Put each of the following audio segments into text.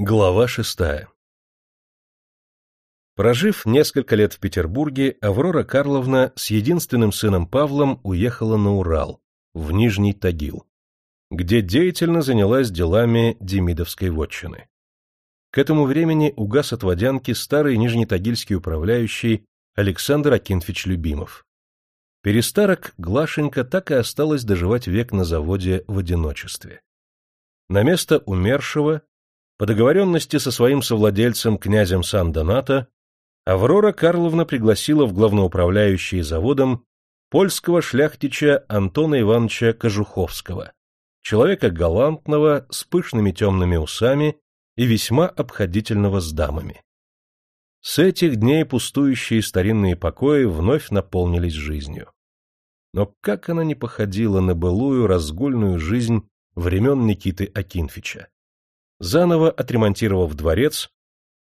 Глава шестая Прожив несколько лет в Петербурге, Аврора Карловна с единственным сыном Павлом уехала на Урал, в Нижний Тагил, где деятельно занялась делами Демидовской вотчины. К этому времени угас от водянки старый нижнетагильский управляющий Александр Акинфич Любимов. Перестарок Глашенька так и осталась доживать век на заводе в одиночестве. На место умершего по договоренности со своим совладельцем князем Сан-Доната Аврора Карловна пригласила в главноуправляющие заводом польского шляхтича Антона Ивановича Кожуховского, человека галантного, с пышными темными усами и весьма обходительного с дамами. С этих дней пустующие старинные покои вновь наполнились жизнью. Но как она не походила на былую разгульную жизнь времен Никиты Акинфича. Заново отремонтировав дворец,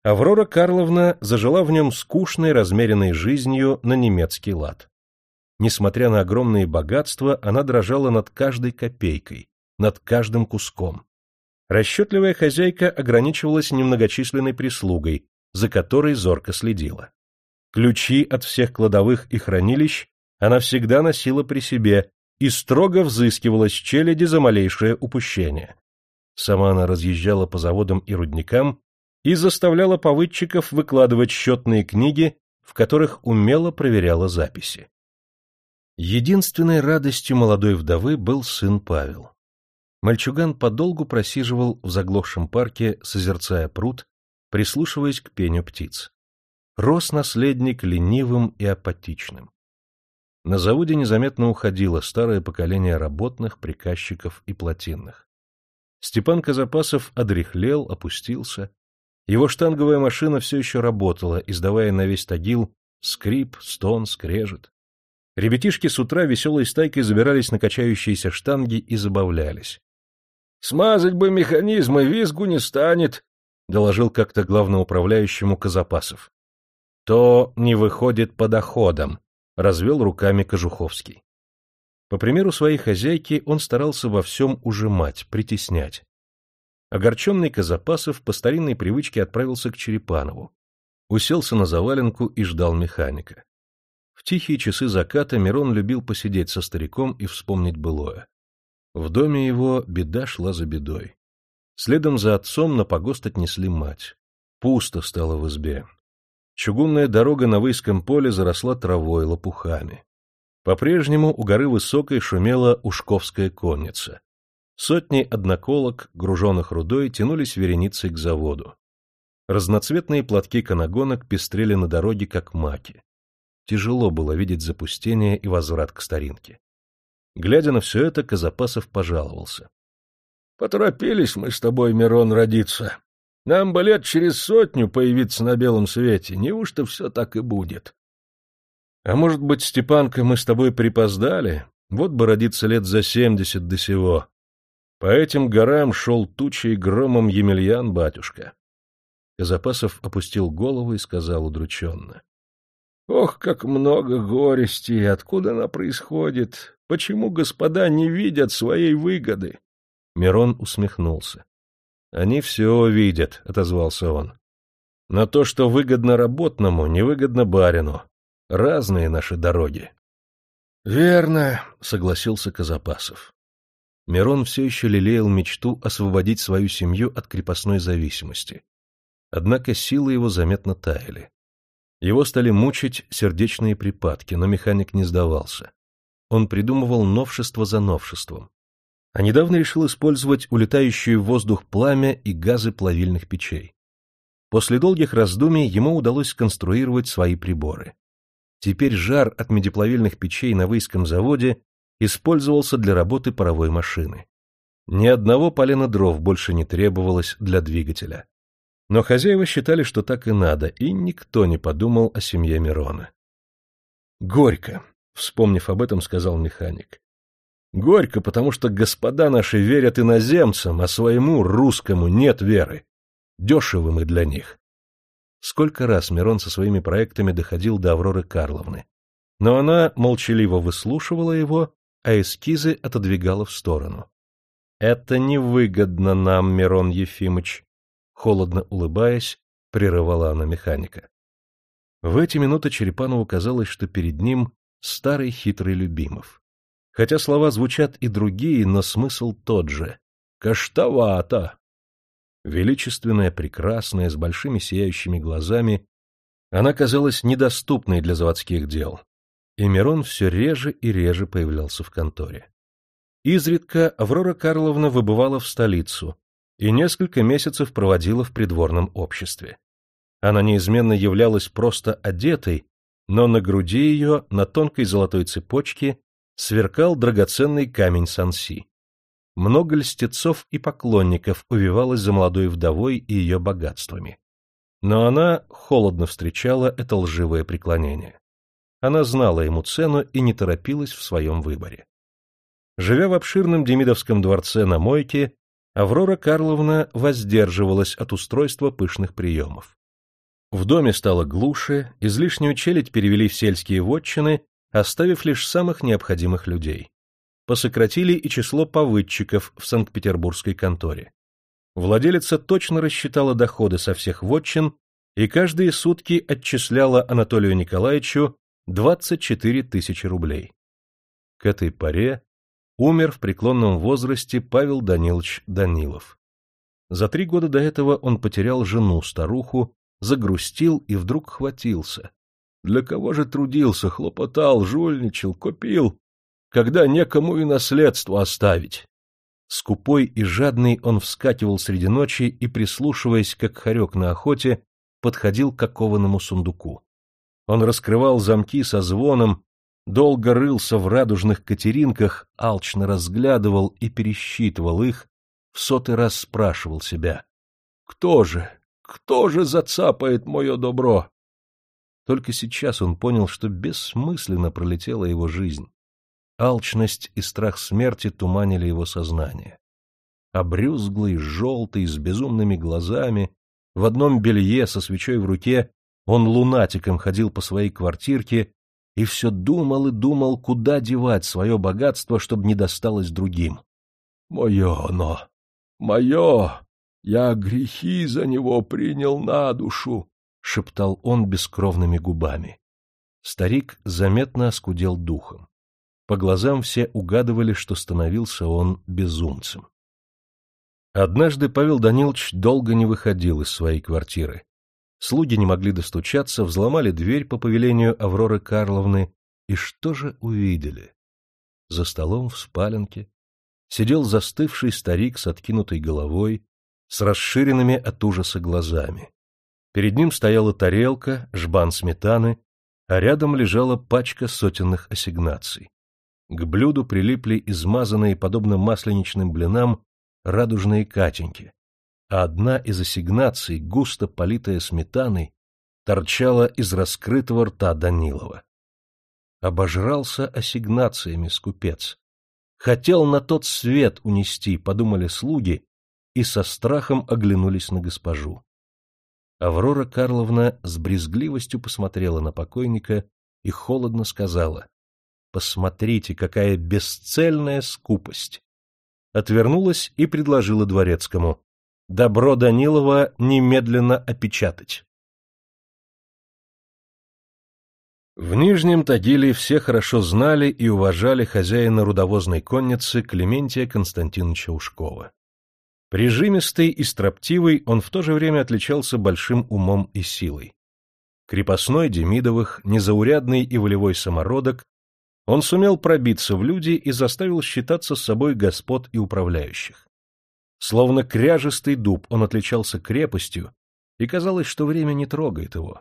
Аврора Карловна зажила в нем скучной, размеренной жизнью на немецкий лад. Несмотря на огромные богатства, она дрожала над каждой копейкой, над каждым куском. Расчетливая хозяйка ограничивалась немногочисленной прислугой, за которой зорко следила. Ключи от всех кладовых и хранилищ она всегда носила при себе и строго взыскивала с челяди за малейшее упущение. Сама она разъезжала по заводам и рудникам и заставляла повыдчиков выкладывать счетные книги, в которых умело проверяла записи. Единственной радостью молодой вдовы был сын Павел. Мальчуган подолгу просиживал в заглохшем парке, созерцая пруд, прислушиваясь к пению птиц. Рос наследник ленивым и апатичным. На заводе незаметно уходило старое поколение работных, приказчиков и плотинных. Степан Казапасов одряхлел, опустился. Его штанговая машина все еще работала, издавая на весь тагил скрип, стон, скрежет. Ребятишки с утра веселой стайкой забирались на качающиеся штанги и забавлялись. — Смазать бы механизм, и визгу не станет, — доложил как-то главноуправляющему Казапасов. — То не выходит по доходам, — развел руками Кожуховский. По примеру своей хозяйки он старался во всем ужимать, притеснять. Огорченный Казапасов по старинной привычке отправился к Черепанову, уселся на заваленку и ждал механика. В тихие часы заката Мирон любил посидеть со стариком и вспомнить былое. В доме его беда шла за бедой. Следом за отцом на погост отнесли мать. Пусто стало в избе. Чугунная дорога на Выйском поле заросла травой, лопухами. По-прежнему у горы Высокой шумела Ушковская конница. Сотни одноколок, груженных рудой, тянулись вереницей к заводу. Разноцветные платки канагонок пестрели на дороге, как маки. Тяжело было видеть запустение и возврат к старинке. Глядя на все это, Казапасов пожаловался. — Поторопились мы с тобой, Мирон, родиться. Нам бы лет через сотню появиться на белом свете. Неужто все так и будет? А может быть, Степанка, мы с тобой припоздали? Вот бы родиться лет за семьдесят до сего. По этим горам шел тучей громом Емельян, батюшка. Казапасов опустил голову и сказал удрученно. — Ох, как много горести! Откуда она происходит? Почему господа не видят своей выгоды? Мирон усмехнулся. — Они все видят, — отозвался он. — Но то, что выгодно работному, невыгодно барину. Разные наши дороги. — Верно, — согласился Казапасов. Мирон все еще лелеял мечту освободить свою семью от крепостной зависимости. Однако силы его заметно таяли. Его стали мучить сердечные припадки, но механик не сдавался. Он придумывал новшество за новшеством. А недавно решил использовать улетающие в воздух пламя и газы плавильных печей. После долгих раздумий ему удалось сконструировать свои приборы. Теперь жар от медиплавильных печей на Выйском заводе использовался для работы паровой машины. Ни одного полена дров больше не требовалось для двигателя. Но хозяева считали, что так и надо, и никто не подумал о семье Мирона. «Горько», — вспомнив об этом, сказал механик. «Горько, потому что господа наши верят иноземцам, а своему русскому нет веры. Дешевы мы для них. Сколько раз Мирон со своими проектами доходил до Авроры Карловны. Но она молчаливо выслушивала его, а эскизы отодвигала в сторону. — Это невыгодно нам, Мирон Ефимыч, — холодно улыбаясь, прерывала она механика. В эти минуты Черепанову казалось, что перед ним старый хитрый Любимов. Хотя слова звучат и другие, но смысл тот же. «Каштовато!» Величественная, прекрасная, с большими сияющими глазами, она казалась недоступной для заводских дел. И Мирон все реже и реже появлялся в конторе. Изредка Аврора Карловна выбывала в столицу и несколько месяцев проводила в придворном обществе. Она неизменно являлась просто одетой, но на груди ее, на тонкой золотой цепочке, сверкал драгоценный камень Санси. Много льстецов и поклонников увивалось за молодой вдовой и ее богатствами. Но она холодно встречала это лживое преклонение. Она знала ему цену и не торопилась в своем выборе. Живя в обширном Демидовском дворце на Мойке, Аврора Карловна воздерживалась от устройства пышных приемов. В доме стало глуше, излишнюю челядь перевели в сельские вотчины, оставив лишь самых необходимых людей. Посократили и число повыдчиков в Санкт-Петербургской конторе. Владелица точно рассчитала доходы со всех вотчин и каждые сутки отчисляла Анатолию Николаевичу 24 тысячи рублей. К этой поре умер в преклонном возрасте Павел Данилович Данилов. За три года до этого он потерял жену-старуху, загрустил и вдруг хватился. Для кого же трудился, хлопотал, жульничал, купил, когда некому и наследство оставить? Скупой и жадный он вскакивал среди ночи и, прислушиваясь, как хорек на охоте, подходил к окованному сундуку. Он раскрывал замки со звоном, долго рылся в радужных катеринках, алчно разглядывал и пересчитывал их, в сотый раз спрашивал себя. «Кто же? Кто же зацапает мое добро? Только сейчас он понял, что бессмысленно пролетела его жизнь. Алчность и страх смерти туманили его сознание. Обрюзглый, желтый, с безумными глазами, в одном белье со свечой в руке, он лунатиком ходил по своей квартирке и все думал и думал, куда девать свое богатство, чтобы не досталось другим. «Мое оно! Мое! Я грехи за него принял на душу, — шептал он бескровными губами. Старик заметно оскудел духом. По глазам все угадывали, что становился он безумцем. Однажды Павел Данилович долго не выходил из своей квартиры. Слуги не могли достучаться, взломали дверь по повелению Авроры Карловны, и что же увидели? За столом в спаленке сидел застывший старик с откинутой головой, с расширенными от ужаса глазами. Перед ним стояла тарелка, жбан сметаны, а рядом лежала пачка сотенных ассигнаций. К блюду прилипли измазанные, подобно масленичным блинам, радужные катеньки, а одна из ассигнаций, густо политая сметаной, торчала из раскрытого рта Данилова. Обожрался ассигнациями скупец. Хотел на тот свет унести, подумали слуги, и со страхом оглянулись на госпожу. Аврора Карловна с брезгливостью посмотрела на покойника и холодно сказала, «Посмотрите, какая бесцельная скупость!» Отвернулась и предложила дворецкому, «Добро Данилова немедленно опечатать». В Нижнем Тагиле все хорошо знали и уважали хозяина рудовозной конницы Клементия Константиновича Ушкова. Прижимистый и строптивый, он в то же время отличался большим умом и силой. Крепостной Демидовых, незаурядный и волевой самородок, он сумел пробиться в люди и заставил считаться с собой господ и управляющих. Словно кряжистый дуб он отличался крепостью, и казалось, что время не трогает его.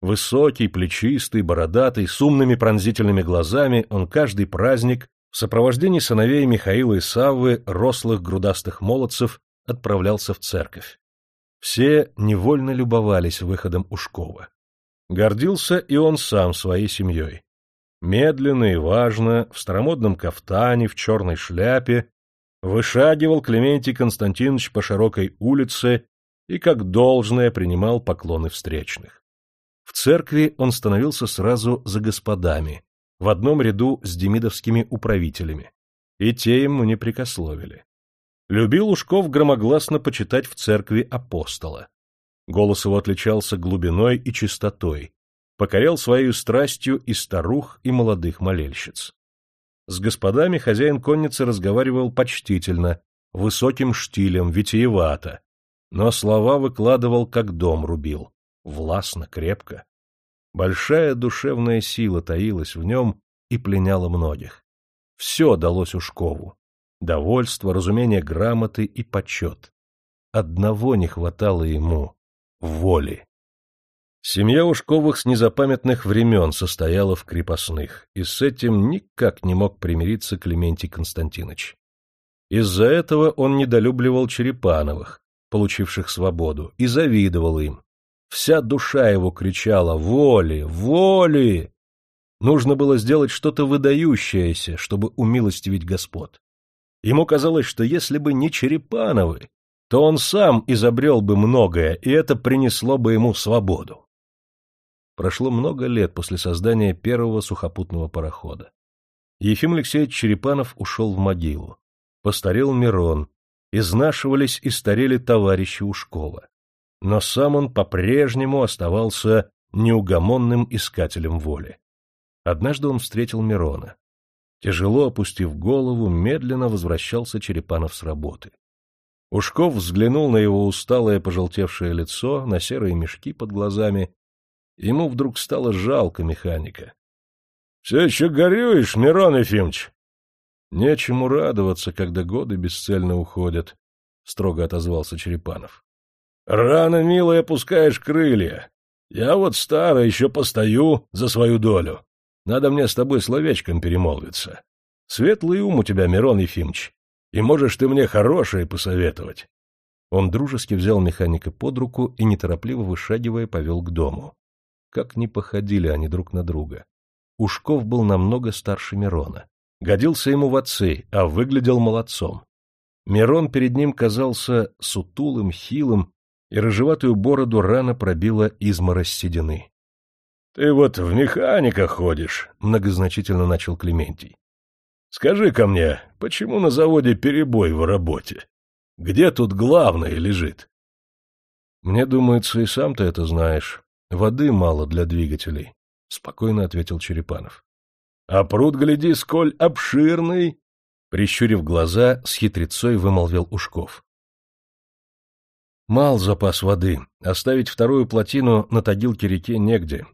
Высокий, плечистый, бородатый, с умными пронзительными глазами, он каждый праздник в сопровождении сыновей Михаила и Саввы, рослых грудастых молодцев, отправлялся в церковь. Все невольно любовались выходом Ушкова. Гордился и он сам своей семьей. Медленно и важно, в старомодном кафтане, в черной шляпе, вышагивал Клементий Константинович по широкой улице и как должное принимал поклоны встречных. В церкви он становился сразу за господами, в одном ряду с демидовскими управителями, и те ему не прикословили. Любил Ушков громогласно почитать в церкви апостола. Голос его отличался глубиной и чистотой, покорял своей страстью и старух, и молодых молельщиц. С господами хозяин конницы разговаривал почтительно, высоким штилем, витиевато, но слова выкладывал, как дом рубил, властно, крепко. Большая душевная сила таилась в нем и пленяла многих. Все далось Ушкову — довольство, разумение грамоты и почет. Одного не хватало ему — воли. Семья Ушковых с незапамятных времен состояла в крепостных, и с этим никак не мог примириться Клементий Константинович. Из-за этого он недолюбливал Черепановых, получивших свободу, и завидовал им. Вся душа его кричала «Воли! Воли!» Нужно было сделать что-то выдающееся, чтобы умилостивить господ. Ему казалось, что если бы не Черепановы, то он сам изобрел бы многое, и это принесло бы ему свободу. Прошло много лет после создания первого сухопутного парохода. Ефим Алексеевич Черепанов ушел в могилу. Постарел Мирон, изнашивались и старели товарищи Ушкова. Но сам он по-прежнему оставался неугомонным искателем воли. Однажды он встретил Мирона. Тяжело опустив голову, медленно возвращался Черепанов с работы. Ушков взглянул на его усталое пожелтевшее лицо, на серые мешки под глазами Ему вдруг стало жалко механика. — Все еще горюешь, Мирон Ефимович? — Нечему радоваться, когда годы бесцельно уходят, — строго отозвался Черепанов. — Рано, милый, опускаешь крылья. Я вот старый, еще постою за свою долю. Надо мне с тобой словечком перемолвиться. Светлый ум у тебя, Мирон Ефимович, и можешь ты мне хорошее посоветовать. Он дружески взял механика под руку и, неторопливо вышагивая, повел к дому. Как не походили они друг на друга. Ушков был намного старше Мирона. Годился ему в отцы, а выглядел молодцом. Мирон перед ним казался сутулым, хилым, и рыжеватую бороду рано пробила изморозь седины. — Ты вот в механика ходишь, — многозначительно начал Клементий. — Скажи-ка мне, почему на заводе перебой в работе? Где тут главное лежит? — Мне думается, и сам ты это знаешь. Воды мало для двигателей, — спокойно ответил Черепанов. — А пруд, гляди, сколь обширный! — прищурив глаза, с хитрецой вымолвил Ушков. Мал запас воды, оставить вторую плотину на Тагилке-реке негде.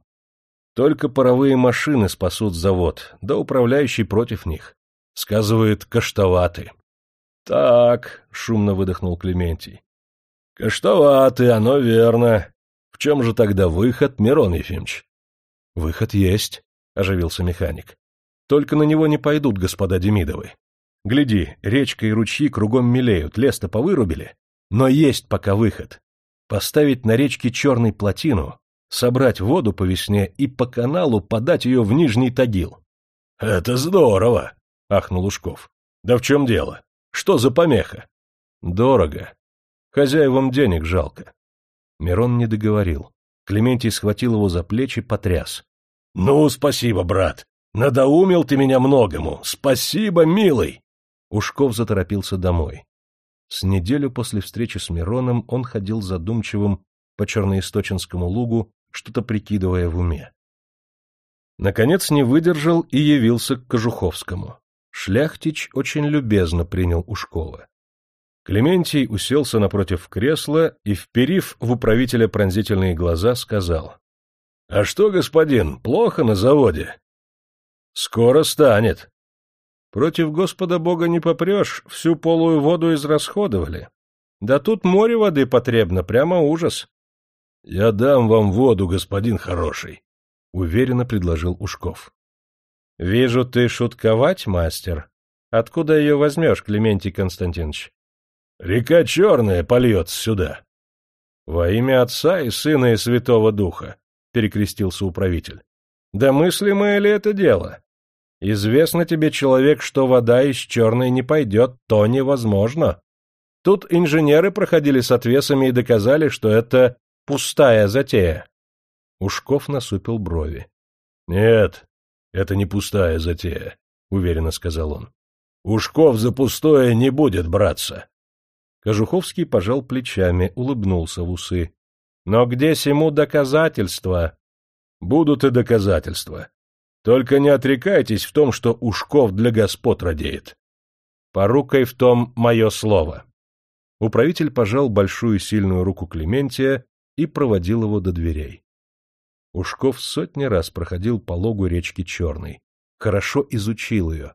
Только паровые машины спасут завод, да управляющий против них. Сказывает, каштоваты. — Так, — шумно выдохнул Клементий. — Каштоваты, оно верно. В чем же тогда выход, Мирон Ефимович? — Выход есть, — оживился механик. — Только на него не пойдут господа Демидовы. Гляди, речка и ручьи кругом мелеют, лес-то повырубили. Но есть пока выход. Поставить на речке черный плотину, собрать воду по весне и по каналу подать ее в Нижний Тагил. — Это здорово! — ахнул Ушков. — Да в чем дело? Что за помеха? — Дорого. Хозяевам денег жалко. Мирон не договорил. Клементий схватил его за плечи, потряс. — Ну, спасибо, брат. Надоумил ты меня многому. Спасибо, милый. Ушков заторопился домой. С неделю после встречи с Мироном он ходил задумчивым по Черноисточинскому лугу, что-то прикидывая в уме. Наконец не выдержал и явился к Кожуховскому. Шляхтич очень любезно принял Ушкова. Клементий уселся напротив кресла и, вперив в управителя пронзительные глаза, сказал. — А что, господин, плохо на заводе? — Скоро станет. — Против Господа Бога не попрешь, всю полую воду израсходовали. Да тут море воды потребно, прямо ужас. — Я дам вам воду, господин хороший, — уверенно предложил Ушков. — Вижу, ты шутковать, мастер. Откуда ее возьмешь, Клементий Константинович? Река Черная польется сюда. — Во имя Отца и Сына и Святого Духа, — перекрестился управитель. — Да мыслимое ли это дело? Известно тебе, человек, что вода из Черной не пойдет, то невозможно. Тут инженеры проходили с отвесами и доказали, что это пустая затея. Ушков насупил брови. — Нет, это не пустая затея, — уверенно сказал он. — Ушков за пустое не будет браться. Кожуховский пожал плечами, улыбнулся в усы. — Но где сему доказательства? — Будут и доказательства. Только не отрекайтесь в том, что Ушков для господ радеет. Порукой в том мое слово. Управитель пожал большую сильную руку Клементия и проводил его до дверей. Ушков сотни раз проходил по логу речки Черной, хорошо изучил ее,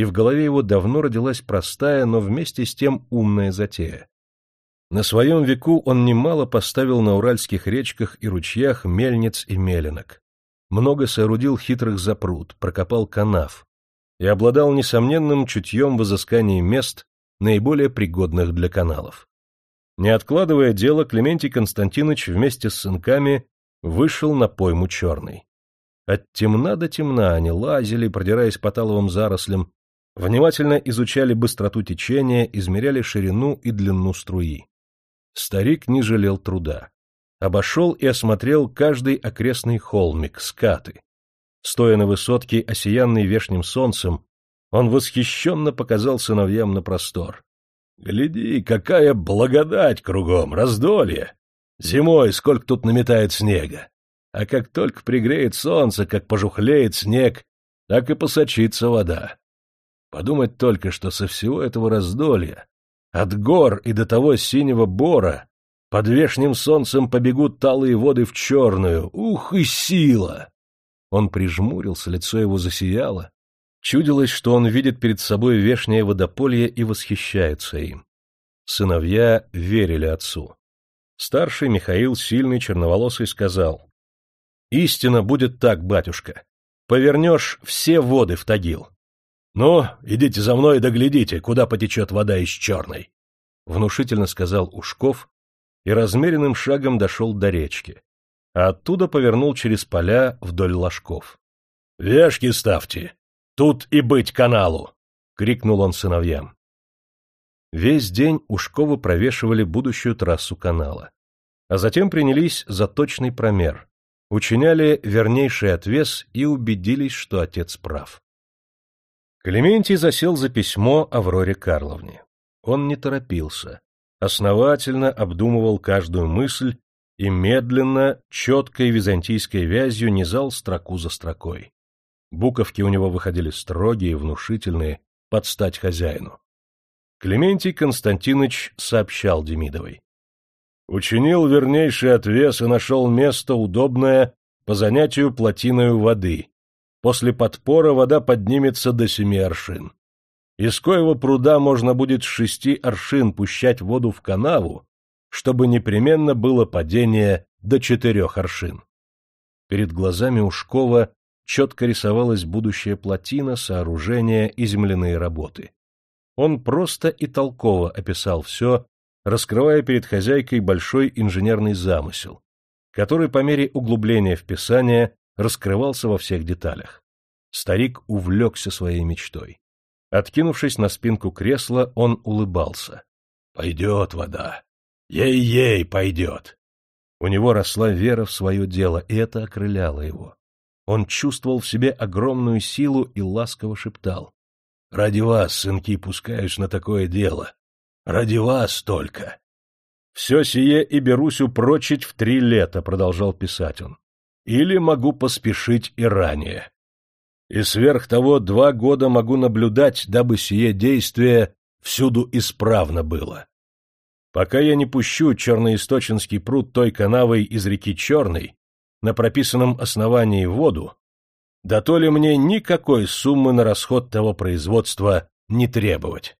и в голове его давно родилась простая, но вместе с тем умная затея. На своем веку он немало поставил на уральских речках и ручьях мельниц и меленок. Много соорудил хитрых запрут, прокопал канав и обладал несомненным чутьем в изыскании мест, наиболее пригодных для каналов. Не откладывая дело, Клементий Константинович вместе с сынками вышел на пойму черный. От темна до темна они лазили, продираясь по таловым зарослям, внимательно изучали быстроту течения, измеряли ширину и длину струи. Старик не жалел труда. Обошел и осмотрел каждый окрестный холмик, скаты. Стоя на высотке, осиянный вешним солнцем, он восхищенно показал сыновьям на простор. — Гляди, какая благодать кругом, раздолье! Зимой сколько тут наметает снега! А как только пригреет солнце, как пожухлеет снег, так и посочится вода. Подумать только, что со всего этого раздолья, от гор и до того синего бора, под вешним солнцем побегут талые воды в черную. Ух и сила! Он прижмурился, лицо его засияло. Чудилось, что он видит перед собой вешнее водополье и восхищается им. Сыновья верили отцу. Старший Михаил, сильный, черноволосый, сказал, «Истина будет так, батюшка. Повернешь все воды в Тагил. Ну, идите за мной и доглядите, куда потечет вода из черной», — внушительно сказал Ушков и размеренным шагом дошел до речки, а оттуда повернул через поля вдоль ложков. — Вешки ставьте! Тут и быть каналу! — крикнул он сыновьям. Весь день Ушковы провешивали будущую трассу канала, а затем принялись за точный промер, учиняли вернейший отвес и убедились, что отец прав. Клементий засел за письмо Авроре Карловне. Он не торопился, основательно обдумывал каждую мысль и медленно, четкой византийской вязью низал строку за строкой. Буковки у него выходили строгие, внушительные, под стать хозяину. Клементий Константинович сообщал Демидовой. Учинил вернейший отвес и нашел место, удобное по занятию плотиною воды. После подпора вода поднимется до семи аршин. Из коего пруда можно будет с шести аршин пущать воду в канаву, чтобы непременно было падение до четырех аршин. Перед глазами Ушкова четко рисовалась будущая плотина, сооружения и земляные работы. Он просто и толково описал все, раскрывая перед хозяйкой большой инженерный замысел, который по мере углубления в писание раскрывался во всех деталях. Старик увлекся своей мечтой. Откинувшись на спинку кресла, он улыбался. — Пойдет вода. Ей-ей, пойдет. У него росла вера в свое дело, и это окрыляло его. Он чувствовал в себе огромную силу и ласково шептал. — Ради вас, сынки, пускаюсь на такое дело. Ради вас только. — Все сие и берусь упрочить в три лета, — продолжал писать он. — Или могу поспешить и ранее и сверх того два года могу наблюдать, дабы сие действие всюду исправно было. Пока я не пущу Черноисточинский пруд той канавой из реки Черной на прописанном основании воду, да то ли мне никакой суммы на расход того производства не требовать.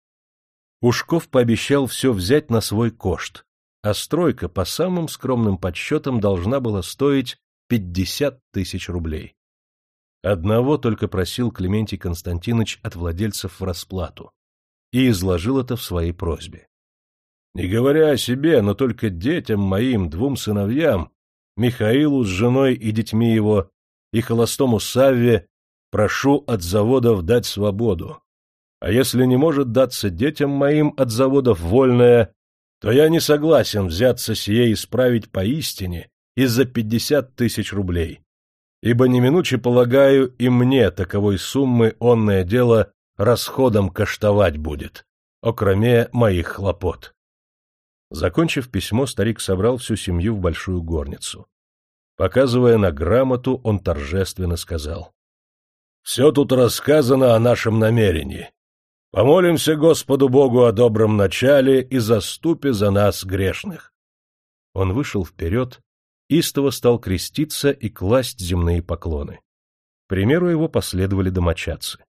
Ушков пообещал все взять на свой кошт, а стройка по самым скромным подсчетам должна была стоить пятьдесят тысяч рублей. Одного только просил Клементий Константинович от владельцев в расплату и изложил это в своей просьбе. Не говоря о себе, но только детям моим, двум сыновьям, Михаилу с женой и детьми его, и холостому Савве, прошу от заводов дать свободу. А если не может даться детям моим от заводов вольное, то я не согласен взяться сие исправить поистине из-за пятьдесят тысяч рублей ибо неминуче полагаю и мне таковой суммы онное дело расходом каштовать будет, окроме моих хлопот. Закончив письмо, старик собрал всю семью в большую горницу. Показывая на грамоту, он торжественно сказал. — Все тут рассказано о нашем намерении. Помолимся Господу Богу о добром начале и заступе за нас грешных. Он вышел вперед, истово стал креститься и класть земные поклоны. примеру его последовали домочадцы.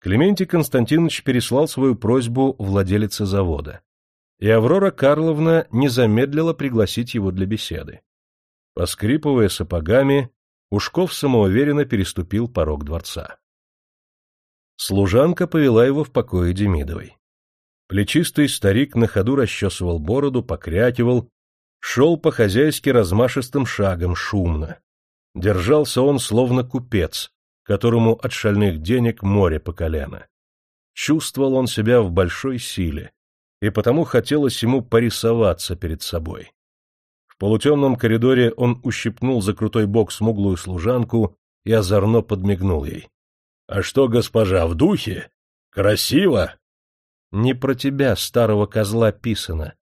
Клементий Константинович переслал свою просьбу владелице завода, и Аврора Карловна не замедлила пригласить его для беседы. Поскрипывая сапогами, Ушков самоуверенно переступил порог дворца. Служанка повела его в покое Демидовой. Плечистый старик на ходу расчесывал бороду, покрякивал, шел по-хозяйски размашистым шагом, шумно. Держался он словно купец, которому от шальных денег море по колено. Чувствовал он себя в большой силе, и потому хотелось ему порисоваться перед собой. В полутемном коридоре он ущипнул за крутой бок смуглую служанку и озорно подмигнул ей. — А что, госпожа, в духе? Красиво? — Не про тебя, старого козла, писано.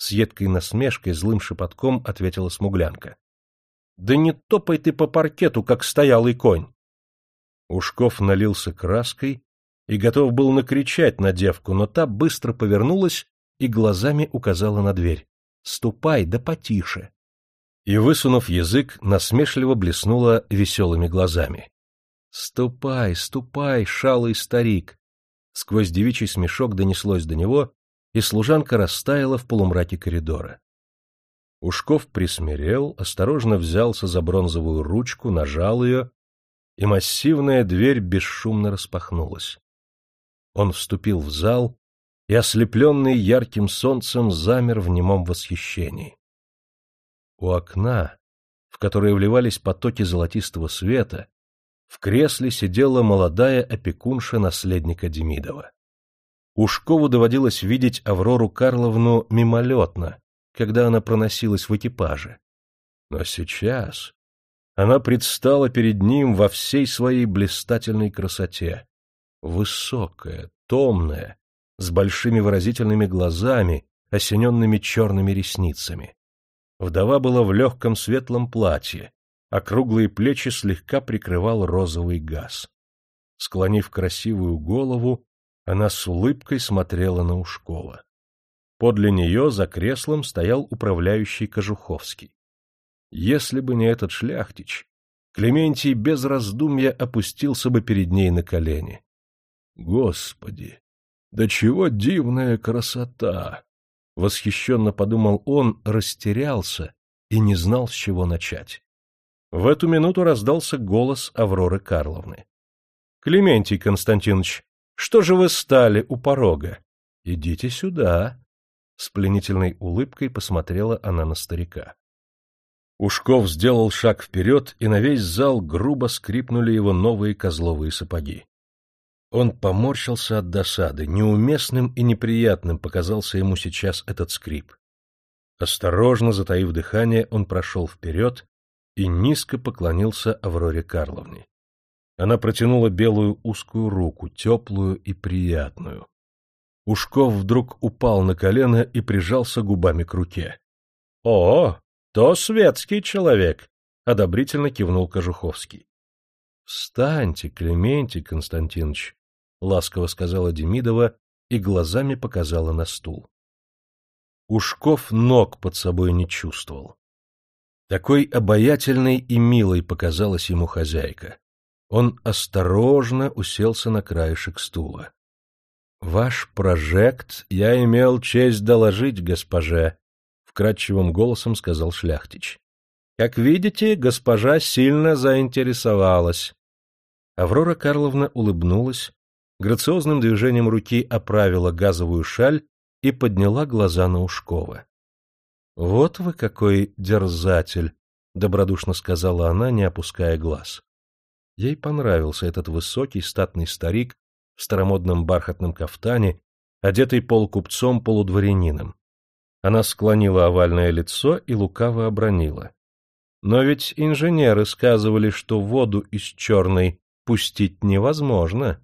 С едкой насмешкой, злым шепотком ответила смуглянка. — Да не топай ты по паркету, как стоялый конь! Ушков налился краской и готов был накричать на девку, но та быстро повернулась и глазами указала на дверь. — Ступай, да потише. И, высунув язык, насмешливо блеснула веселыми глазами. — Ступай, ступай, шалый старик! Сквозь девичий смешок донеслось до него, и служанка растаяла в полумраке коридора. Ушков присмирел, осторожно взялся за бронзовую ручку, нажал ее и массивная дверь бесшумно распахнулась. Он вступил в зал и, ослепленный ярким солнцем, замер в немом восхищении. У окна, в которое вливались потоки золотистого света, в кресле сидела молодая опекунша наследника Демидова. Ушкову доводилось видеть Аврору Карловну мимолетно, когда она проносилась в экипаже. Но сейчас, она предстала перед ним во всей своей блистательной красоте. Высокая, томная, с большими выразительными глазами, осененными черными ресницами. Вдова была в легком светлом платье, а круглые плечи слегка прикрывал розовый газ. Склонив красивую голову, она с улыбкой смотрела на Ушкова. Подле нее за креслом стоял управляющий Кожуховский. Если бы не этот шляхтич, Клементий без раздумья опустился бы перед ней на колени. Господи, да чего дивная красота! Восхищенно подумал он, растерялся и не знал, с чего начать. В эту минуту раздался голос Авроры Карловны. — Клементий Константинович, что же вы стали у порога? Идите сюда. С пленительной улыбкой посмотрела она на старика. Ушков сделал шаг вперед, и на весь зал грубо скрипнули его новые козловые сапоги. Он поморщился от досады, неуместным и неприятным показался ему сейчас этот скрип. Осторожно, затаив дыхание, он прошел вперед и низко поклонился Авроре Карловне. Она протянула белую узкую руку, теплую и приятную. Ушков вдруг упал на колено и прижался губами к руке. — О, то светский человек, — одобрительно кивнул Кожуховский. — Встаньте, Клементий Константинович, — ласково сказала Демидова и глазами показала на стул. Ушков ног под собой не чувствовал. Такой обаятельной и милой показалась ему хозяйка. Он осторожно уселся на краешек стула. — Ваш прожект я имел честь доложить госпоже, вкрадчивым голосом сказал шляхтич. Как видите, госпожа сильно заинтересовалась. Аврора Карловна улыбнулась, грациозным движением руки оправила газовую шаль и подняла глаза на Ушкова. — Вот вы какой дерзатель! — добродушно сказала она, не опуская глаз. Ей понравился этот высокий статный старик в старомодном бархатном кафтане, одетый полукупцом полудворянином. Она склонила овальное лицо и лукаво обронила. Но ведь инженеры сказывали, что воду из черной пустить невозможно.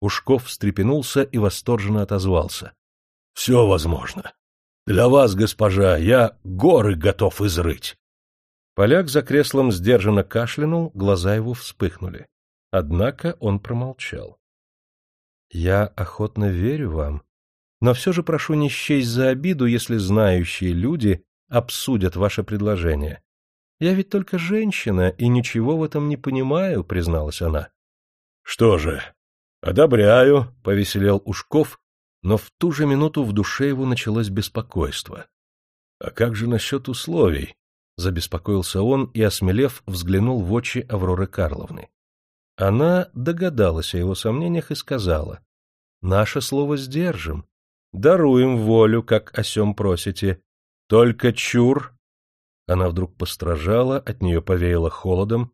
Ушков встрепенулся и восторженно отозвался. — Все возможно. Для вас, госпожа, я горы готов изрыть. Поляк за креслом сдержанно кашлянул, глаза его вспыхнули. Однако он промолчал. — Я охотно верю вам, но все же прошу не счесть за обиду, если знающие люди обсудят ваше предложение. Я ведь только женщина и ничего в этом не понимаю, призналась она. — Что же, одобряю, — повеселел Ушков, но в ту же минуту в душе его началось беспокойство. — А как же насчет условий? — забеспокоился он и, осмелев, взглянул в очи Авроры Карловны. Она догадалась о его сомнениях и сказала, — Наше слово сдержим. Даруем волю, как о сем просите. Только чур она вдруг постражала, от нее повеяло холодом.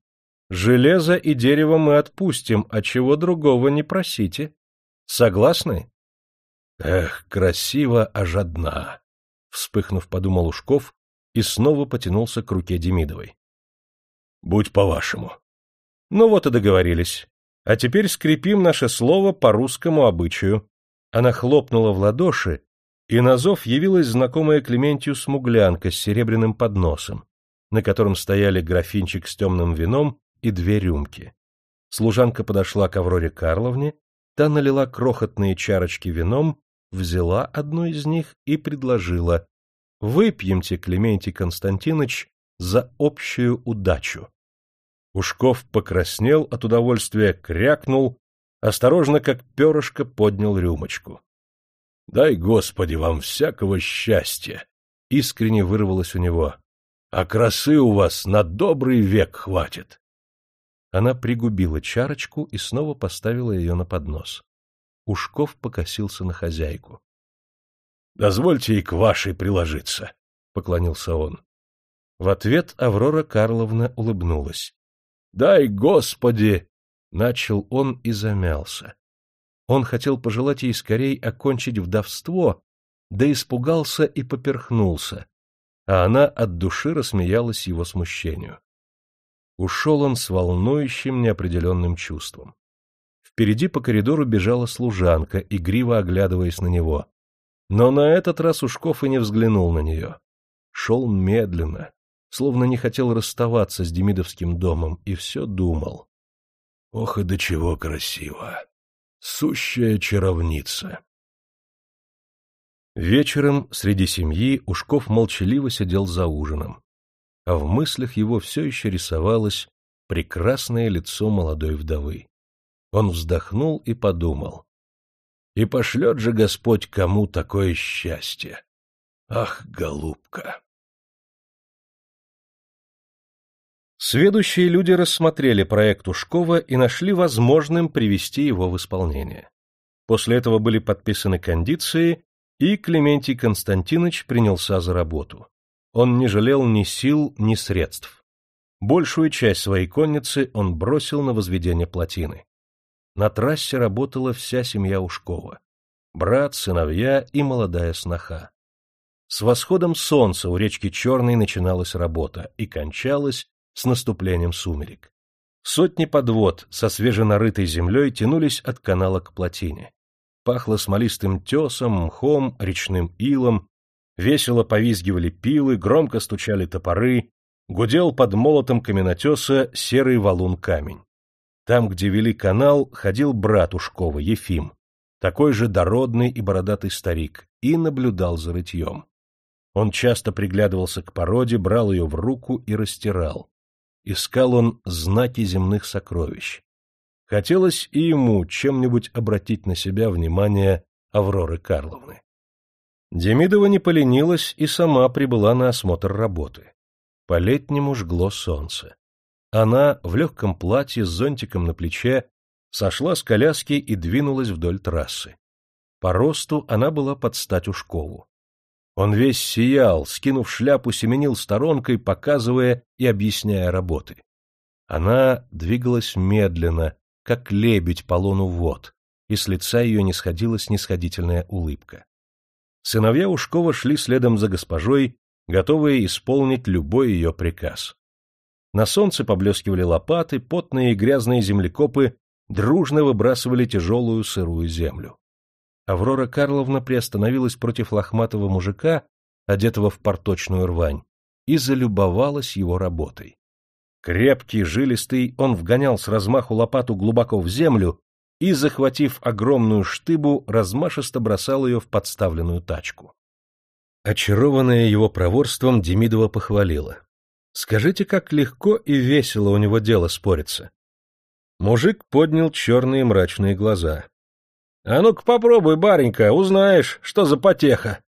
«Железо и дерево мы отпустим, а чего другого не просите. Согласны?» «Эх, красиво, а жадна!» — вспыхнув, подумал Ушков и снова потянулся к руке Демидовой. «Будь по-вашему». «Ну вот и договорились. А теперь скрепим наше слово по русскому обычаю». Она хлопнула в ладоши, и на зов явилась знакомая Клементию смуглянка с серебряным подносом, на котором стояли графинчик с темным вином и две рюмки. Служанка подошла к Авроре Карловне, та налила крохотные чарочки вином, взяла одну из них и предложила «Выпьемте, Клементий Константинович, за общую удачу». Ушков покраснел от удовольствия, крякнул, осторожно, как перышко, поднял рюмочку. Дай, Господи, вам всякого счастья! — искренне вырвалось у него. — А красы у вас на добрый век хватит. Она пригубила чарочку и снова поставила ее на поднос. Ушков покосился на хозяйку. — Дозвольте и к вашей приложиться, — поклонился он. В ответ Аврора Карловна улыбнулась. — Дай, Господи! — начал он и замялся. Он хотел пожелать ей скорей окончить вдовство, да испугался и поперхнулся, а она от души рассмеялась его смущению. Ушел он с волнующим неопределенным чувством. Впереди по коридору бежала служанка, игриво оглядываясь на него. Но на этот раз Ушков и не взглянул на нее. Шел медленно, словно не хотел расставаться с Демидовским домом, и все думал. Ох и до чего красиво! Сущая чаровница. Вечером среди семьи Ушков молчаливо сидел за ужином, а в мыслях его все еще рисовалось прекрасное лицо молодой вдовы. Он вздохнул и подумал. И пошлет же Господь кому такое счастье. Ах, голубка! Сведущие люди рассмотрели проект Ушкова и нашли возможным привести его в исполнение. После этого были подписаны кондиции, и Клементий Константинович принялся за работу. Он не жалел ни сил, ни средств. Большую часть своей конницы он бросил на возведение плотины. На трассе работала вся семья Ушкова. Брат, сыновья и молодая сноха. С восходом солнца у речки Черной начиналась работа и кончалась с наступлением сумерек. Сотни подвод со свеженарытой землей тянулись от канала к плотине. Пахло смолистым тесом, мхом, речным илом, весело повизгивали пилы, громко стучали топоры, гудел под молотом каменотеса серый валун камень. Там, где вели канал, ходил брат Ушкова, Ефим, такой же дородный и бородатый старик, и наблюдал за рытьем. Он часто приглядывался к породе, брал ее в руку и растирал. Искал он знаки земных сокровищ. Хотелось и ему чем-нибудь обратить на себя внимание Авроры Карловны. Демидова не поленилась и сама прибыла на осмотр работы. По-летнему жгло солнце. Она в легком платье с зонтиком на плече сошла с коляски и двинулась вдоль трассы. По росту она была под стать Ушкову. Он весь сиял, скинув шляпу, семенил сторонкой, показывая и объясняя работы. Она двигалась медленно, как лебедь по лону вод, и с лица ее не сходила снисходительная улыбка. Сыновья Ушкова шли следом за госпожой, готовые исполнить любой ее приказ. На солнце поблескивали лопаты, потные и грязные землекопы дружно выбрасывали тяжелую сырую землю. Аврора Карловна приостановилась против лохматого мужика одетого в порточную рвань, и залюбовалась его работой. Крепкий, жилистый, он вгонял с размаху лопату глубоко в землю и, захватив огромную штыбу, размашисто бросал ее в подставленную тачку. Очарованная его проворством, Демидова похвалила. «Скажите, как легко и весело у него дело спорится». Мужик поднял черные мрачные глаза. — А ну-ка попробуй, баренька, узнаешь, что за потеха.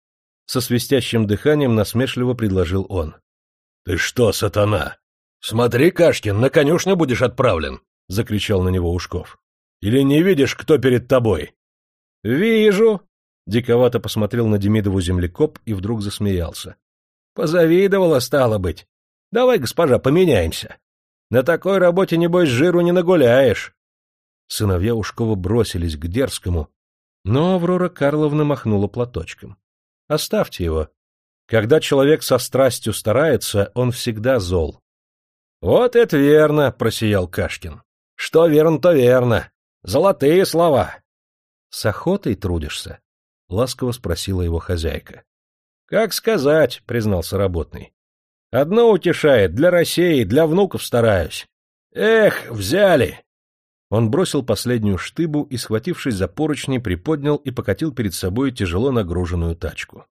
Со свистящим дыханием насмешливо предложил он. — Ты что, сатана? Смотри, Кашкин, на конюшню будешь отправлен! — закричал на него Ушков. — Или не видишь, кто перед тобой? — Вижу! — диковато посмотрел на Демидову землекоп и вдруг засмеялся. — Позавидовала, стало быть. Давай, госпожа, поменяемся. На такой работе, небось, жиру не нагуляешь. Сыновья Ушкова бросились к дерзкому, но Аврора Карловна махнула платочком. — Оставьте его. Когда человек со страстью старается, он всегда зол. — Вот это верно, — просиял Кашкин. — Что верно, то верно. Золотые слова. — С охотой трудишься? — ласково спросила его хозяйка. — Как сказать, — признался работный. — Одно утешает, для России, для внуков стараюсь. Эх, взяли! Он бросил последнюю штыбу и, схватившись за поручни, приподнял и покатил перед собой тяжело нагруженную тачку.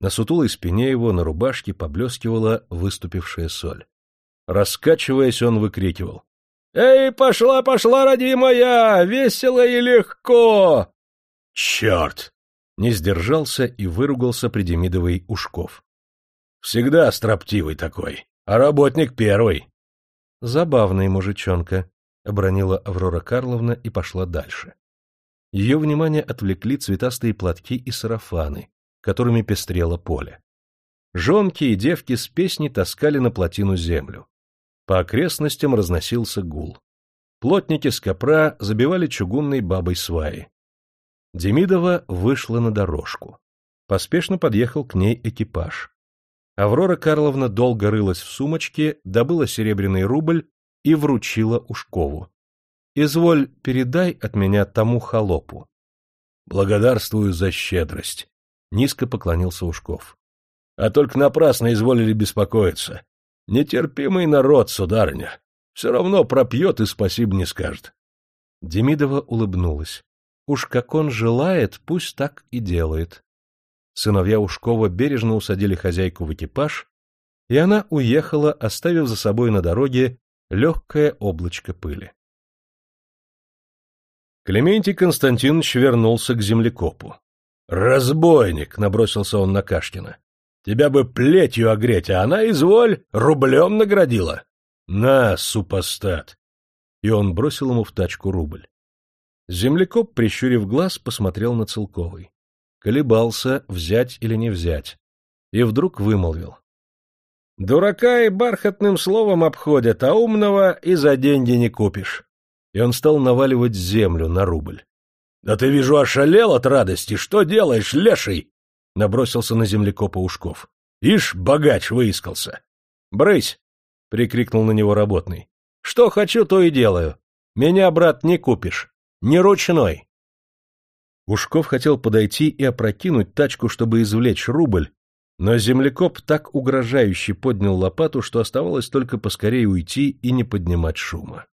На сутулой спине его на рубашке поблескивала выступившая соль. Раскачиваясь, он выкрикивал. — Эй, пошла, пошла, родимая! Весело и легко! — Черт! — не сдержался и выругался придемидовый Ушков. — Всегда строптивый такой, а работник первый. — Забавный мужичонка, — обронила Аврора Карловна и пошла дальше. Ее внимание отвлекли цветастые платки и сарафаны, которыми пестрело поле. Жонки и девки с песней таскали на плотину землю. По окрестностям разносился гул. Плотники с копра забивали чугунной бабой сваи. Демидова вышла на дорожку. Поспешно подъехал к ней экипаж. Аврора Карловна долго рылась в сумочке, добыла серебряный рубль и вручила Ушкову. — Изволь, передай от меня тому холопу. — Благодарствую за щедрость, — низко поклонился Ушков. — А только напрасно изволили беспокоиться. Нетерпимый народ, сударыня. Все равно пропьет и спасибо не скажет. Демидова улыбнулась. Уж как он желает, пусть так и делает. Сыновья Ушкова бережно усадили хозяйку в экипаж, и она уехала, оставив за собой на дороге легкое облачко пыли. Клементий Константинович вернулся к землекопу. «Разбойник!» — набросился он на Кашкина. «Тебя бы плетью огреть, а она, изволь, рублем наградила!» «На, супостат!» И он бросил ему в тачку рубль. Землекоп, прищурив глаз, посмотрел на Целковой. Колебался, взять или не взять. И вдруг вымолвил. Дурака и бархатным словом обходят, а умного и за деньги не купишь. И он стал наваливать землю на рубль. — Да ты, вижу, ошалел от радости. Что делаешь, леший? — набросился на землекопа Ушков. — Ишь, богач выискался. — Брысь! — прикрикнул на него работный. — Что хочу, то и делаю. Меня, брат, не купишь. Не ручной. Ушков хотел подойти и опрокинуть тачку, чтобы извлечь рубль, но землекоп так угрожающе поднял лопату, что оставалось только поскорее уйти и не поднимать шума.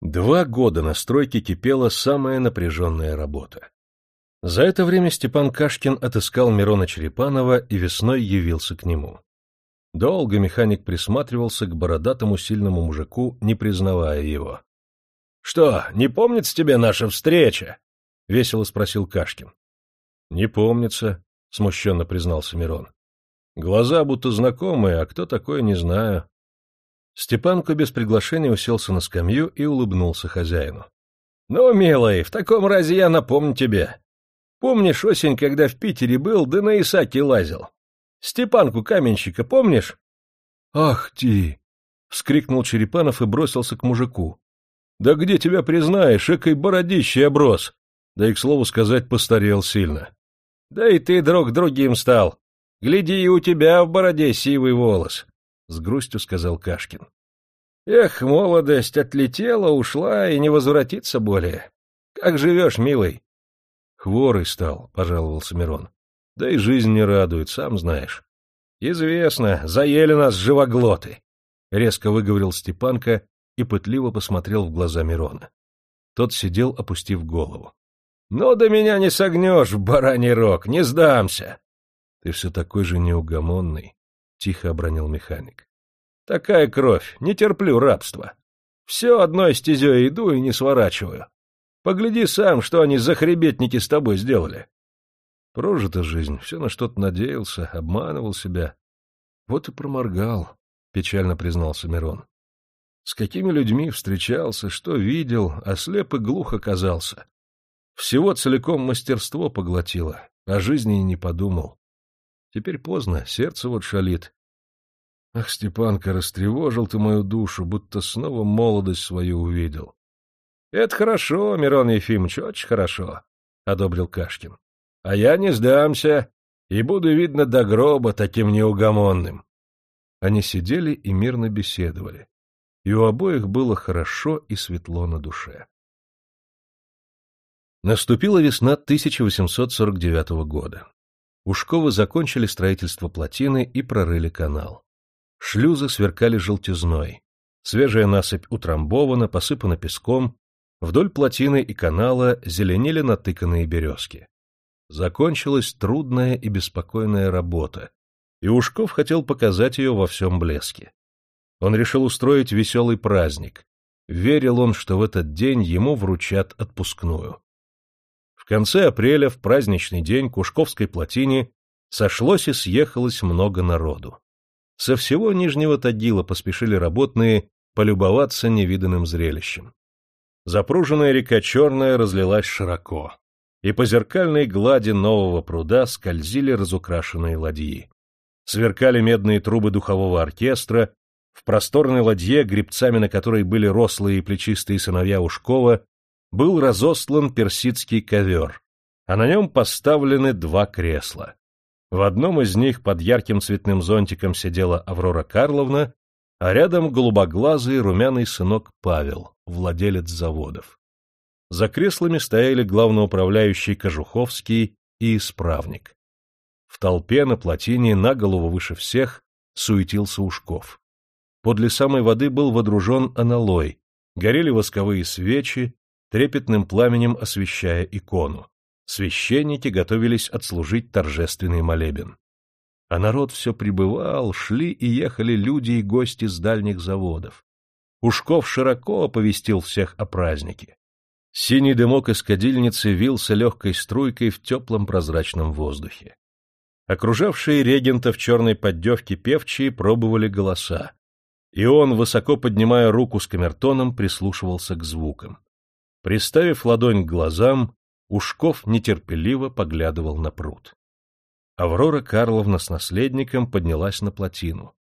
Два года на стройке кипела самая напряженная работа. За это время Степан Кашкин отыскал Мирона Черепанова и весной явился к нему. Долго механик присматривался к бородатому сильному мужику, не признавая его. — Что, не помнится тебе наша встреча? — весело спросил Кашкин. — Не помнится, — смущенно признался Мирон. — Глаза будто знакомые, а кто такой, не знаю. Степанку без приглашения уселся на скамью и улыбнулся хозяину. — Ну, милый, в таком разе я напомню тебе. Помнишь осень, когда в Питере был, да на Исаке лазил? Степанку каменщика помнишь? — Ах ты! — вскрикнул Черепанов и бросился к мужику. — Да где тебя признаешь, экой бородище оброс! Да и, к слову сказать, постарел сильно. Да и ты, друг, другим стал. Гляди, и у тебя в бороде сивый волос, — с грустью сказал Кашкин. Эх, молодость отлетела, ушла и не возвратится более. Как живешь, милый? Хворый стал, — пожаловался Мирон. Да и жизнь не радует, сам знаешь. Известно, заели нас живоглоты, — резко выговорил Степанка и пытливо посмотрел в глаза Мирона. Тот сидел, опустив голову. — Ну, до меня не согнешь, бараний рог, не сдамся. — Ты все такой же неугомонный, — тихо обронил механик. — Такая кровь, не терплю рабства. Все одной стезей иду и не сворачиваю. Погляди сам, что они захребетники с тобой сделали. Прожита жизнь, все на что-то надеялся, обманывал себя. Вот и проморгал, — печально признался Мирон. С какими людьми встречался, что видел, а слеп и глух оказался. Всего целиком мастерство поглотило, о жизни не подумал. Теперь поздно, сердце вот шалит. Ах, Степанка, растревожил ты мою душу, будто снова молодость свою увидел. — Это хорошо, Мирон Ефимович, очень хорошо, — одобрил Кашкин. — А я не сдамся и буду, видно, до гроба таким неугомонным. Они сидели и мирно беседовали, и у обоих было хорошо и светло на душе. Наступила весна 1849 года. Ушковы закончили строительство плотины и прорыли канал. Шлюзы сверкали желтизной. Свежая насыпь утрамбована, посыпана песком, Вдоль плотины и канала зеленели натыканные березки. Закончилась трудная и беспокойная работа, и Ушков хотел показать ее во всем блеске. Он решил устроить веселый праздник. Верил он, что в этот день ему вручат отпускную. Конце апреля, в праздничный день, к Ушковской плотине сошлось и съехалось много народу. Со всего Нижнего Тагила поспешили работные полюбоваться невиданным зрелищем. Запруженная река Черная разлилась широко, и по зеркальной глади нового пруда скользили разукрашенные ладьи. Сверкали медные трубы духового оркестра, в просторной ладье, гребцами на которой были рослые и плечистые сыновья Ушкова, был разослан персидский ковер, а на нем поставлены два кресла. В одном из них под ярким цветным зонтиком сидела Аврора Карловна, а рядом голубоглазый румяный сынок Павел, владелец заводов. За креслами стояли главноуправляющий Кожуховский и исправник. В толпе на плотине, на голову выше всех, суетился Ушков. Подле самой воды был водружен аналой, горели восковые свечи, трепетным пламенем освещая икону. Священники готовились отслужить торжественный молебен. А народ все прибывал, шли и ехали люди и гости с дальних заводов. Ушков широко оповестил всех о празднике. Синий дымок из кадильницы вился легкой струйкой в теплом прозрачном воздухе. Окружавшие регента в черной поддевке певчие пробовали голоса, и он, высоко поднимая руку с камертоном, прислушивался к звукам. Приставив ладонь к глазам, Ушков нетерпеливо поглядывал на пруд. Аврора Карловна с наследником поднялась на плотину,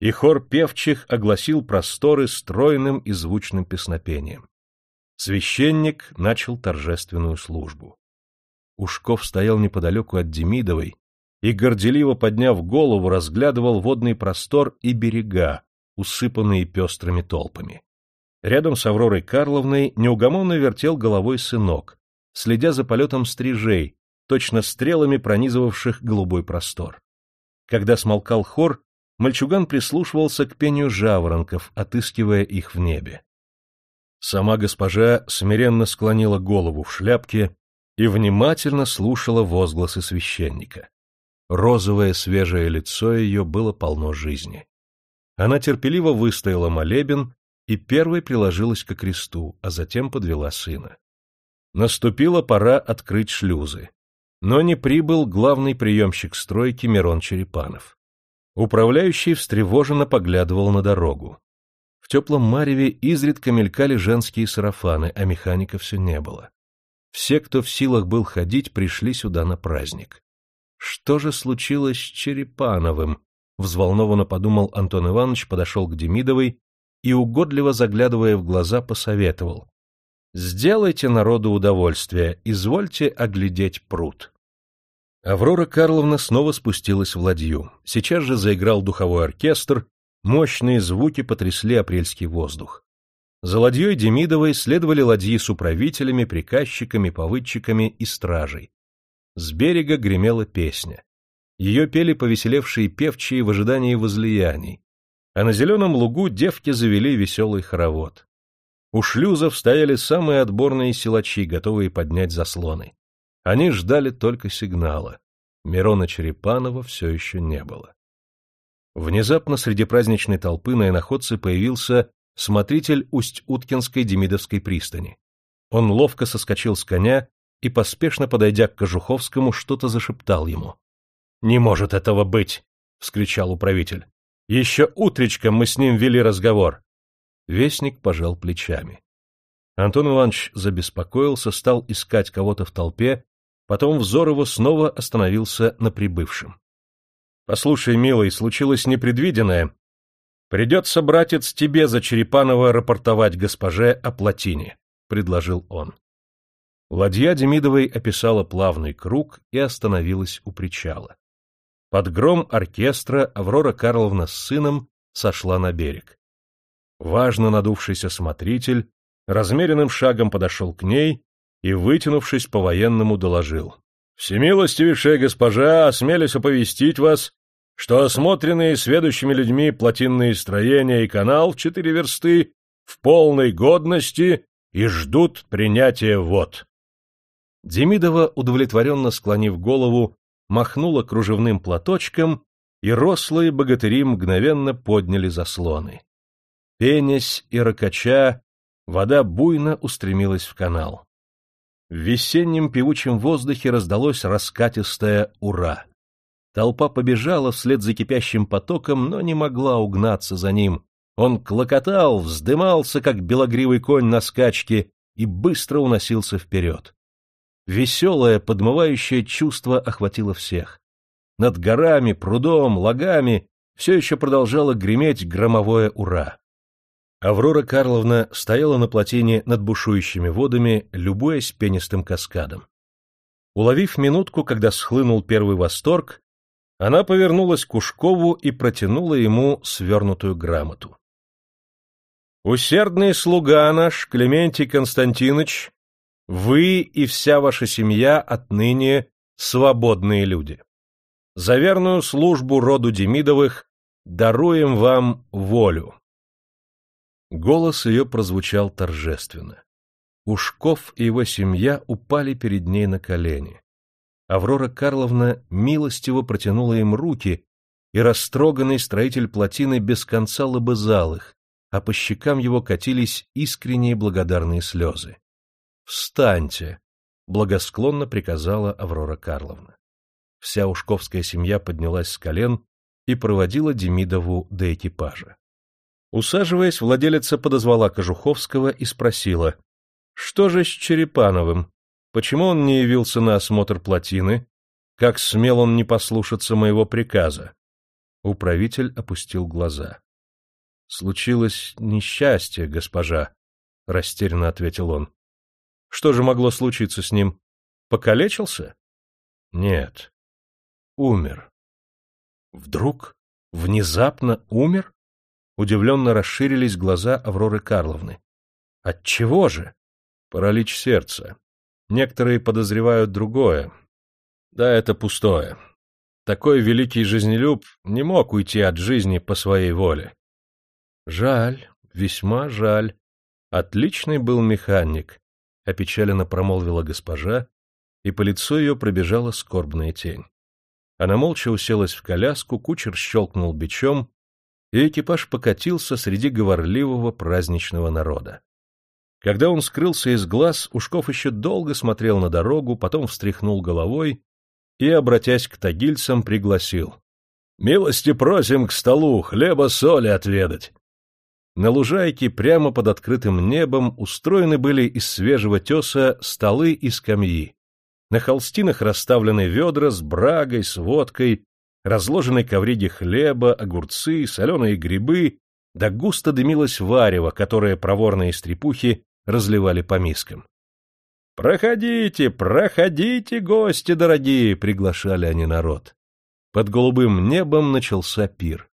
и хор певчих огласил просторы стройным и звучным песнопением. Священник начал торжественную службу. Ушков стоял неподалеку от Демидовой и, горделиво подняв голову, разглядывал водный простор и берега, усыпанные пестрыми толпами. Рядом с Авророй Карловной неугомонно вертел головой сынок, следя за полетом стрижей, точно стрелами пронизывавших голубой простор. Когда смолкал хор, мальчуган прислушивался к пению жаворонков, отыскивая их в небе. Сама госпожа смиренно склонила голову в шляпке и внимательно слушала возгласы священника. Розовое свежее лицо ее было полно жизни. Она терпеливо выстояла молебен и первой приложилась ко кресту, а затем подвела сына. Наступила пора открыть шлюзы но не прибыл главный приемщик стройки Мирон Черепанов. Управляющий встревоженно поглядывал на дорогу. В теплом мареве изредка мелькали женские сарафаны, а механика все не было. Все, кто в силах был ходить, пришли сюда на праздник. Что же случилось с Черепановым? Взволнованно подумал Антон Иванович, подошел к Демидовой и, угодливо заглядывая в глаза, посоветовал. Сделайте народу удовольствие, извольте оглядеть пруд. Аврора Карловна снова спустилась в ладью. Сейчас же заиграл духовой оркестр, мощные звуки потрясли апрельский воздух. За ладьей Демидовой следовали ладьи с управителями, приказчиками, повыдчиками и стражей. С берега гремела песня. Ее пели повеселевшие певчие в ожидании возлияний, а на зеленом лугу девки завели веселый хоровод. У шлюзов стояли самые отборные силачи, готовые поднять заслоны. Они ждали только сигнала. Мирона Черепанова все еще не было. Внезапно среди праздничной толпы на иноходце появился смотритель Усть-Уткинской Демидовской пристани. Он ловко соскочил с коня и, поспешно подойдя к Кожуховскому, что-то зашептал ему. — Не может этого быть! — вскричал управитель. — Еще утречком мы с ним вели разговор. Вестник пожал плечами. Антон Иванович забеспокоился, стал искать кого-то в толпе, потом взор его снова остановился на прибывшем. — Послушай, милый, случилось непредвиденное. Придется, братец, тебе за Черепанова рапортовать госпоже о плотине, — предложил он. Ладья Демидовой описала плавный круг и остановилась у причала. Под гром оркестра Аврора Карловна с сыном сошла на берег. Важно надувшийся смотритель размеренным шагом подошел к ней и, вытянувшись по-военному, доложил. — Всемилостивейшая госпожа, осмелись оповестить вас, что осмотренные сведущими людьми плотинные строения и канал в четыре версты в полной годности и ждут принятия вод. Демидова, удовлетворенно склонив голову, махнула кружевным платочком, и рослые богатыри мгновенно подняли заслоны. Пенясь и ракача, вода буйно устремилась в канал. В весеннем певучем воздухе раздалось раскатистое «Ура!». Толпа побежала вслед за кипящим потоком, но не могла угнаться за ним. Он клокотал, вздымался, как белогривый конь на скачке, и быстро уносился вперед. Веселое, подмывающее чувство охватило всех. Над горами, прудом, лагами все еще продолжало греметь громовое «Ура!». Аврора Карловна стояла на плотине над бушующими водами, любуясь пенистым каскадом. Уловив минутку, когда схлынул первый восторг, она повернулась к Ушкову и протянула ему свернутую грамоту. «Усердный слуга наш, Клементий Константинович, вы и вся ваша семья отныне свободные люди. За верную службу роду Демидовых даруем вам волю. Голос ее прозвучал торжественно. Ушков и его семья упали перед ней на колени. Аврора Карловна милостиво протянула им руки, и растроганный строитель плотины без конца лобызал их, а по щекам его катились искренние благодарные слезы. «Встаньте!» — благосклонно приказала Аврора Карловна. Вся ушковская семья поднялась с колен и проводила Демидову до экипажа. Усаживаясь, владелица подозвала Кожуховского и спросила, «Что же с Черепановым? Почему он не явился на осмотр плотины? Как смел он не послушаться моего приказа?» Управитель опустил глаза. «Случилось несчастье, госпожа», — растерянно ответил он. Что же могло случиться с ним? Покалечился? Нет. Умер. Вдруг? Внезапно умер? Удивленно расширились глаза Авроры Карловны. От чего же? Паралич сердца. Некоторые подозревают другое. Да, это пустое. Такой великий жизнелюб не мог уйти от жизни по своей воле. Жаль, весьма жаль. Отличный был механик опечаленно промолвила госпожа, и по лицу ее пробежала скорбная тень. Она молча уселась в коляску, кучер щелкнул бичом, и экипаж покатился среди говорливого праздничного народа. Когда он скрылся из глаз, Ушков еще долго смотрел на дорогу, потом встряхнул головой и, обратясь к тагильцам, пригласил. — Милости просим к столу, хлеба-соли отведать. На лужайке прямо под открытым небом устроены были из свежего теса столы и скамьи. На холстинах расставлены ведра с брагой, с водкой, разложены ковриги хлеба, огурцы, соленые грибы, да густо дымилось варево, которое проворные стрепухи разливали по мискам. «Проходите, проходите, гости дорогие!» — приглашали они народ. Под голубым небом начался пир.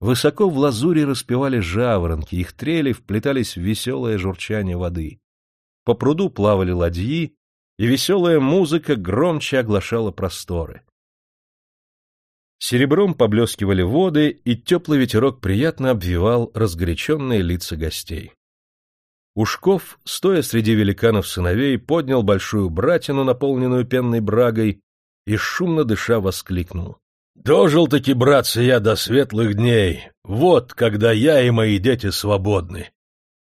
Высоко в лазуре распевали жаворонки, их трели вплетались в веселое журчание воды. По пруду плавали ладьи, и веселая музыка громче оглашала просторы. Серебром поблескивали воды, и теплый ветерок приятно обвивал разгоряченные лица гостей. Ушков, стоя среди великанов-сыновей, поднял большую братину, наполненную пенной брагой, и, шумно дыша, воскликнул. — Дожил-таки, братцы, я до светлых дней. Вот когда я и мои дети свободны.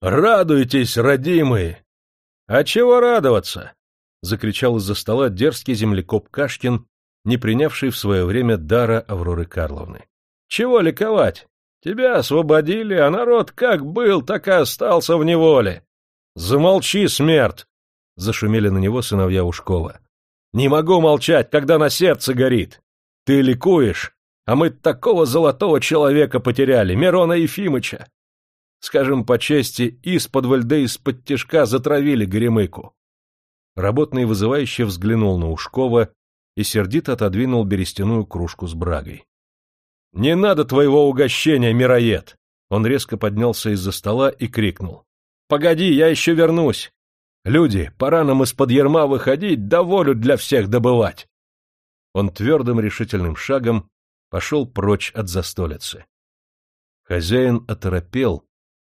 Радуйтесь, родимые! — А чего радоваться? — закричал из-за стола дерзкий землекоп Кашкин, не принявший в свое время дара Авроры Карловны. — Чего ликовать? Тебя освободили, а народ как был, так и остался в неволе. — Замолчи, смерть! — зашумели на него сыновья Ушкова. — Не могу молчать, когда на сердце горит. Ты ликуешь, а мы такого золотого человека потеряли, Мирона Ефимыча. Скажем по чести, из-под да из-под тяжка затравили Горемыку. Работный вызывающе взглянул на Ушкова и сердито отодвинул берестяную кружку с брагой. — Не надо твоего угощения, мироед! Он резко поднялся из-за стола и крикнул. — Погоди, я еще вернусь! Люди, пора нам из-под ерма выходить, да волю для всех добывать! Он твердым решительным шагом пошел прочь от застолицы. Хозяин оторопел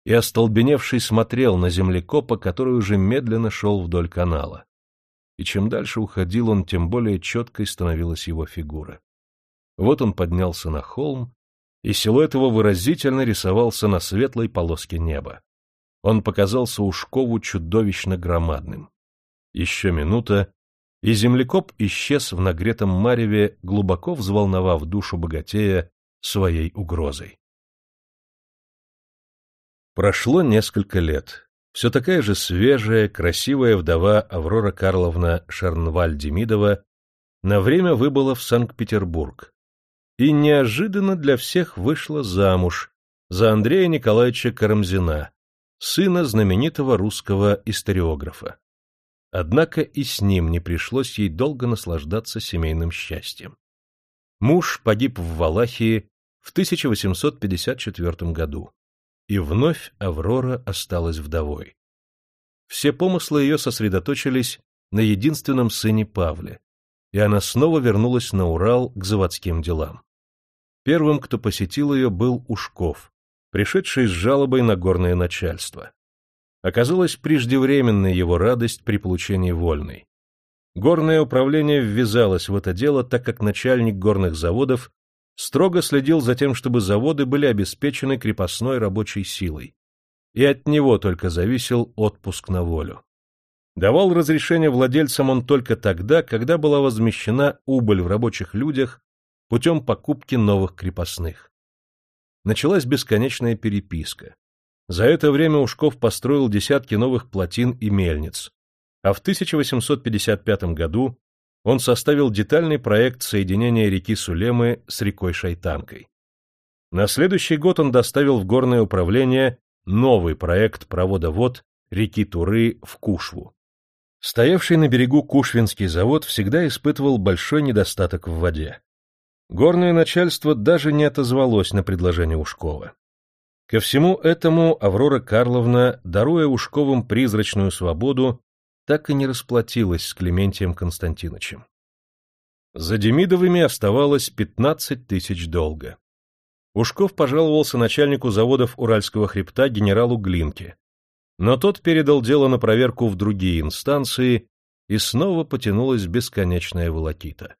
и, остолбеневший, смотрел на землекопа, который уже медленно шел вдоль канала и чем дальше уходил он, тем более четкой становилась его фигура. Вот он поднялся на холм, и силуэт его выразительно рисовался на светлой полоске неба. Он показался Ушкову чудовищно громадным. Еще минута, и землекоп исчез в нагретом мареве, глубоко взволновав душу богатея своей угрозой. Прошло несколько лет. Все такая же свежая, красивая вдова Аврора Карловна Шарнваль-Демидова на время выбыла в Санкт-Петербург и неожиданно для всех вышла замуж за Андрея Николаевича Карамзина, сына знаменитого русского историографа. Однако и с ним не пришлось ей долго наслаждаться семейным счастьем. Муж погиб в Валахии в 1854 году и вновь Аврора осталась вдовой. Все помыслы ее сосредоточились на единственном сыне Павле, и она снова вернулась на Урал к заводским делам. Первым, кто посетил ее, был Ушков, пришедший с жалобой на горное начальство. Оказалась преждевременной его радость при получении вольной. Горное управление ввязалось в это дело, так как начальник горных заводов строго следил за тем, чтобы заводы были обеспечены крепостной рабочей силой, и от него только зависел отпуск на волю. Давал разрешение владельцам он только тогда, когда была возмещена убыль в рабочих людях путем покупки новых крепостных. Началась бесконечная переписка. За это время Ушков построил десятки новых плотин и мельниц, а в 1855 году он составил детальный проект соединения реки Сулемы с рекой Шайтанкой. На следующий год он доставил в горное управление новый проект провода вод реки Туры в Кушву. Стоявший на берегу Кушвинский завод всегда испытывал большой недостаток в воде. Горное начальство даже не отозвалось на предложение Ушкова. Ко всему этому Аврора Карловна, даруя Ушковым призрачную свободу, так и не расплатилась с Клементием Константиновичем. За Демидовыми оставалось 15 тысяч долга. Ушков пожаловался начальнику заводов Уральского хребта генералу Глинке, но тот передал дело на проверку в другие инстанции, и снова потянулась бесконечная волокита.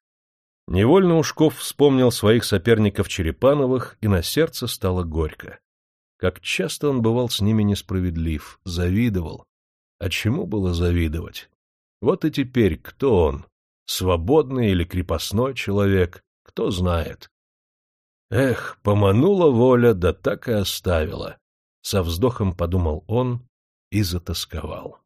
Невольно Ушков вспомнил своих соперников Черепановых, и на сердце стало горько. Как часто он бывал с ними несправедлив, завидовал, а чему было завидовать? Вот и теперь кто он? Свободный или крепостной человек? Кто знает. Эх, поманула воля, да так и оставила. Со вздохом подумал он и затасковал.